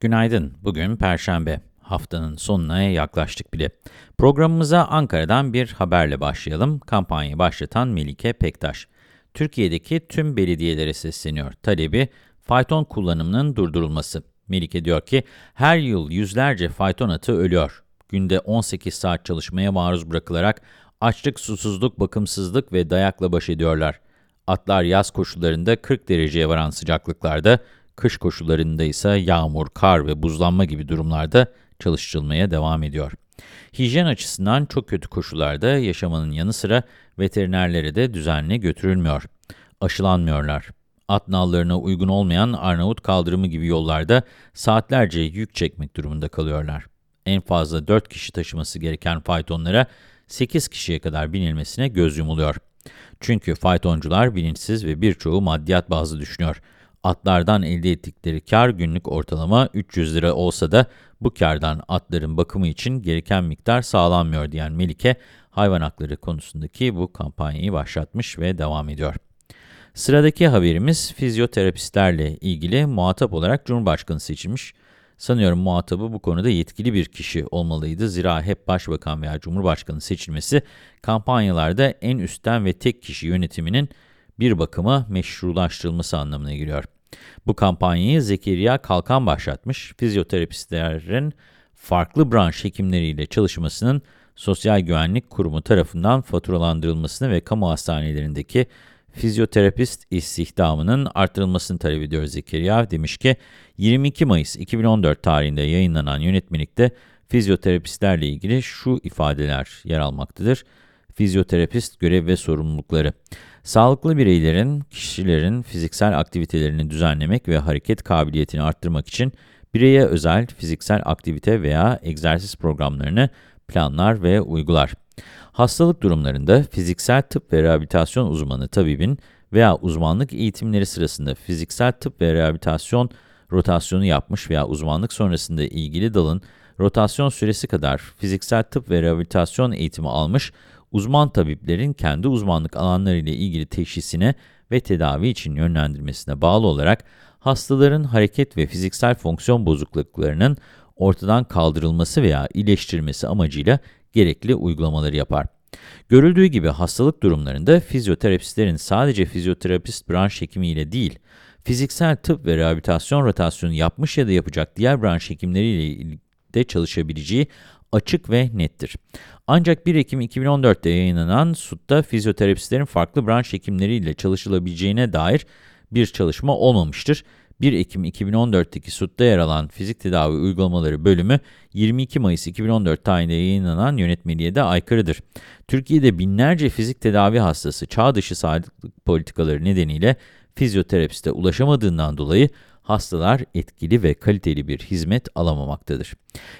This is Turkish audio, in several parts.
Günaydın. Bugün Perşembe. Haftanın sonuna yaklaştık bile. Programımıza Ankara'dan bir haberle başlayalım. Kampanyayı başlatan Melike Pektaş. Türkiye'deki tüm belediyelere sesleniyor. Talebi fayton kullanımının durdurulması. Melike diyor ki, her yıl yüzlerce fayton atı ölüyor. Günde 18 saat çalışmaya maruz bırakılarak açlık, susuzluk, bakımsızlık ve dayakla baş ediyorlar. Atlar yaz koşullarında 40 dereceye varan sıcaklıklarda, kış koşullarında ise yağmur, kar ve buzlanma gibi durumlarda çalıştırılmaya devam ediyor. Hijyen açısından çok kötü koşullarda yaşamanın yanı sıra veterinerlere de düzenli götürülmüyor. Aşılanmıyorlar. At nallarına uygun olmayan Arnavut kaldırımı gibi yollarda saatlerce yük çekmek durumunda kalıyorlar. En fazla 4 kişi taşıması gereken faytonlara 8 kişiye kadar binilmesine göz yumuluyor. Çünkü faytoncular bilinçsiz ve birçoğu maddiyat bazlı düşünüyor. Atlardan elde ettikleri kar günlük ortalama 300 lira olsa da bu kardan atların bakımı için gereken miktar sağlanmıyor diyen Melike, hayvan hakları konusundaki bu kampanyayı başlatmış ve devam ediyor. Sıradaki haberimiz fizyoterapistlerle ilgili muhatap olarak Cumhurbaşkanı seçilmiş. Sanıyorum muhatabı bu konuda yetkili bir kişi olmalıydı. Zira hep başbakan veya cumhurbaşkanı seçilmesi kampanyalarda en üstten ve tek kişi yönetiminin bir bakıma meşrulaştırılması anlamına geliyor. Bu kampanyayı Zekeriya Kalkan başlatmış. Fizyoterapistlerin farklı branş hekimleriyle çalışmasının Sosyal Güvenlik Kurumu tarafından faturalandırılmasını ve kamu hastanelerindeki fizyoterapist istihdamının artırılmasını talep ediyor Zekeriya. Demiş ki 22 Mayıs 2014 tarihinde yayınlanan yönetmelikte fizyoterapistlerle ilgili şu ifadeler yer almaktadır. Fizyoterapist görev ve sorumlulukları. Sağlıklı bireylerin, kişilerin fiziksel aktivitelerini düzenlemek ve hareket kabiliyetini arttırmak için bireye özel fiziksel aktivite veya egzersiz programlarını planlar ve uygular. Hastalık durumlarında fiziksel tıp ve rehabilitasyon uzmanı tabibin veya uzmanlık eğitimleri sırasında fiziksel tıp ve rehabilitasyon rotasyonu yapmış veya uzmanlık sonrasında ilgili dalın rotasyon süresi kadar fiziksel tıp ve rehabilitasyon eğitimi almış uzman tabiplerin kendi uzmanlık alanları ile ilgili teşhisine ve tedavi için yönlendirmesine bağlı olarak hastaların hareket ve fiziksel fonksiyon bozukluklarının ortadan kaldırılması veya iyileştirilmesi amacıyla gerekli uygulamaları yapar. Görüldüğü gibi hastalık durumlarında fizyoterapistlerin sadece fizyoterapist branş hekimiyle değil, fiziksel tıp ve rehabilitasyon rotasyonu yapmış ya da yapacak diğer branş hekimleriyle de çalışabileceği açık ve nettir. Ancak 1 Ekim 2014'te yayınlanan SUT'ta fizyoterapistlerin farklı branş hekimleriyle çalışılabileceğine dair bir çalışma olmamıştır. 1 Ekim 2014'teki SUT'ta yer alan Fizik Tedavi Uygulamaları bölümü 22 Mayıs 2014 tarihinde yayınlanan yönetmeliğe de aykırıdır. Türkiye'de binlerce fizik tedavi hastası çağ dışı sağlık politikaları nedeniyle fizyoterapiste ulaşamadığından dolayı hastalar etkili ve kaliteli bir hizmet alamamaktadır.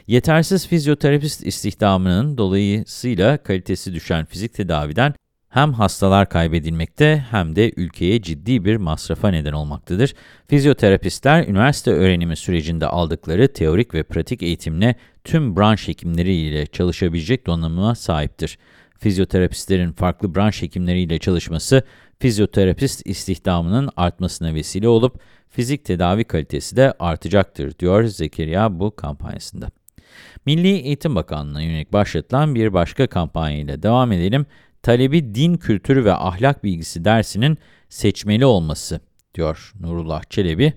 Yetersiz fizyoterapist istihdamının dolayısıyla kalitesi düşen fizik tedaviden hem hastalar kaybedilmekte hem de ülkeye ciddi bir masrafa neden olmaktadır. Fizyoterapistler üniversite öğrenimi sürecinde aldıkları teorik ve pratik eğitimle tüm branş hekimleriyle çalışabilecek donanıma sahiptir. Fizyoterapistlerin farklı branş hekimleriyle çalışması, fizyoterapist istihdamının artmasına vesile olup fizik tedavi kalitesi de artacaktır, diyor Zekeriya bu kampanyasında. Milli Eğitim Bakanlığı'na yönelik başlatılan bir başka kampanyayla devam edelim. Talebi din kültürü ve ahlak bilgisi dersinin seçmeli olması, diyor Nurullah Çelebi.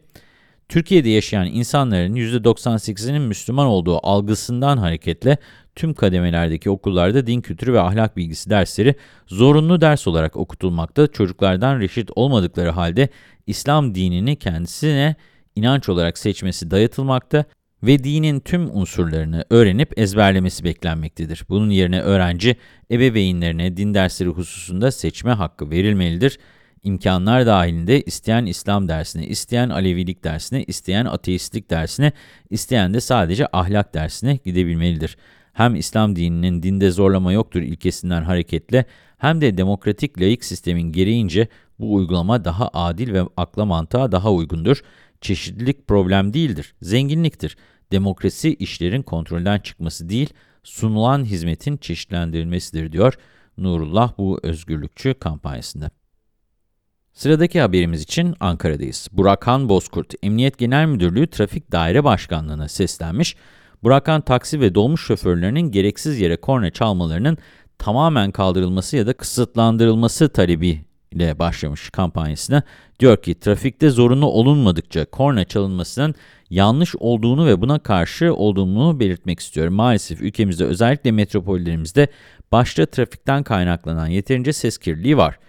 Türkiye'de yaşayan insanların %98'inin Müslüman olduğu algısından hareketle tüm kademelerdeki okullarda din kültürü ve ahlak bilgisi dersleri zorunlu ders olarak okutulmakta. Çocuklardan reşit olmadıkları halde İslam dinini kendisine inanç olarak seçmesi dayatılmakta ve dinin tüm unsurlarını öğrenip ezberlemesi beklenmektedir. Bunun yerine öğrenci, ebeveynlerine din dersleri hususunda seçme hakkı verilmelidir. İmkanlar dahilinde isteyen İslam dersine, isteyen Alevilik dersine, isteyen ateistlik dersine, isteyen de sadece ahlak dersine gidebilmelidir. Hem İslam dininin dinde zorlama yoktur ilkesinden hareketle hem de demokratik laik sistemin gereğince bu uygulama daha adil ve akla mantığa daha uygundur. Çeşitlilik problem değildir, zenginliktir. Demokrasi işlerin kontrolden çıkması değil, sunulan hizmetin çeşitlendirilmesidir diyor Nurullah bu özgürlükçü kampanyasında. Sıradaki haberimiz için Ankara'dayız. Burakhan Bozkurt, Emniyet Genel Müdürlüğü Trafik Daire Başkanlığı'na seslenmiş. Burakhan taksi ve dolmuş şoförlerinin gereksiz yere korna çalmalarının tamamen kaldırılması ya da kısıtlandırılması talebiyle başlamış kampanyasına. Diyor ki trafikte zorunlu olunmadıkça korna çalınmasının yanlış olduğunu ve buna karşı olduğunu belirtmek istiyorum. Maalesef ülkemizde özellikle metropollerimizde başta trafikten kaynaklanan yeterince ses kirliliği var.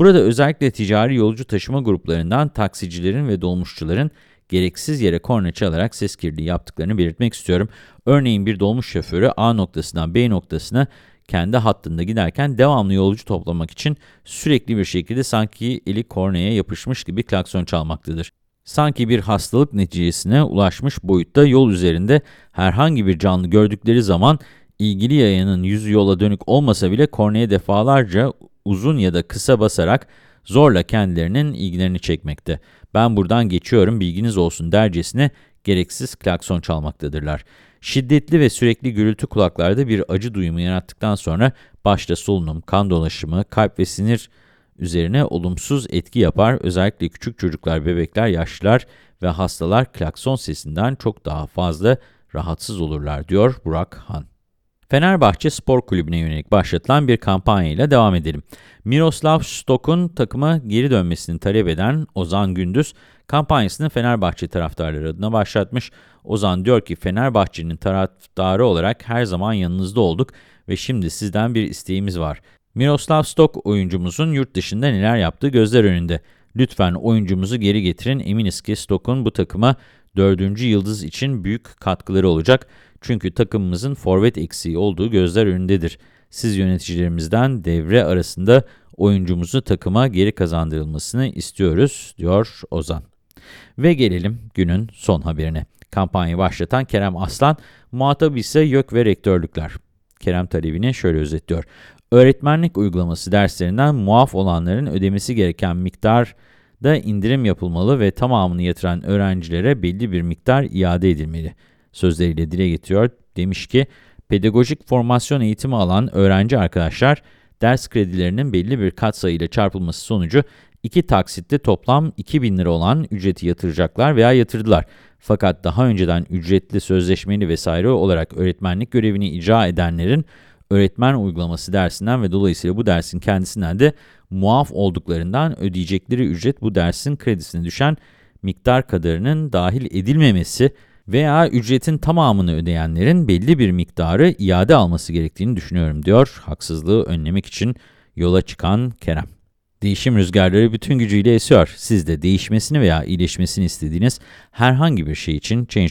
Burada özellikle ticari yolcu taşıma gruplarından taksicilerin ve dolmuşçuların gereksiz yere korna çalarak ses kirliliği yaptıklarını belirtmek istiyorum. Örneğin bir dolmuş şoförü A noktasından B noktasına kendi hattında giderken devamlı yolcu toplamak için sürekli bir şekilde sanki eli kornaya yapışmış gibi klakson çalmaktadır. Sanki bir hastalık neticesine ulaşmış boyutta yol üzerinde herhangi bir canlı gördükleri zaman ilgili yayanın yüzü yola dönük olmasa bile kornaya defalarca uzun ya da kısa basarak zorla kendilerinin ilgilerini çekmekte. Ben buradan geçiyorum bilginiz olsun dercesine gereksiz klakson çalmaktadırlar. Şiddetli ve sürekli gürültü kulaklarda bir acı duyumu yarattıktan sonra başta solunum, kan dolaşımı, kalp ve sinir üzerine olumsuz etki yapar. Özellikle küçük çocuklar, bebekler, yaşlılar ve hastalar klakson sesinden çok daha fazla rahatsız olurlar diyor Burak Han. Fenerbahçe Spor Kulübü'ne yönelik başlatılan bir kampanyayla devam edelim. Miroslav Stok'un takıma geri dönmesini talep eden Ozan Gündüz, kampanyasını Fenerbahçe taraftarları adına başlatmış. Ozan diyor ki Fenerbahçe'nin taraftarı olarak her zaman yanınızda olduk ve şimdi sizden bir isteğimiz var. Miroslav Stok oyuncumuzun yurt dışında neler yaptığı gözler önünde. Lütfen oyuncumuzu geri getirin. Eminiz ki Stok'un bu takıma dördüncü yıldız için büyük katkıları olacak. Çünkü takımımızın forvet eksiği olduğu gözler önündedir. Siz yöneticilerimizden devre arasında oyuncumuzu takıma geri kazandırılmasını istiyoruz, diyor Ozan. Ve gelelim günün son haberine. Kampanyayı başlatan Kerem Aslan, muhatabı ise YÖK ve rektörlükler. Kerem talebini şöyle özetliyor. Öğretmenlik uygulaması derslerinden muaf olanların ödemesi gereken miktarda indirim yapılmalı ve tamamını yatıran öğrencilere belli bir miktar iade edilmeli sözleriyle dile getiriyor. Demiş ki, pedagojik formasyon eğitimi alan öğrenci arkadaşlar, ders kredilerinin belli bir katsayıyla çarpılması sonucu iki taksitte toplam 2000 lira olan ücreti yatıracaklar veya yatırdılar. Fakat daha önceden ücretli, sözleşmeli vesaire olarak öğretmenlik görevini icra edenlerin öğretmen uygulaması dersinden ve dolayısıyla bu dersin kendisinden de muaf olduklarından ödeyecekleri ücret bu dersin kredisine düşen miktar kadarının dahil edilmemesi veya ücretin tamamını ödeyenlerin belli bir miktarı iade alması gerektiğini düşünüyorum diyor haksızlığı önlemek için yola çıkan Kerem. Değişim rüzgarları bütün gücüyle esiyor. Siz de değişmesini veya iyileşmesini istediğiniz herhangi bir şey için Change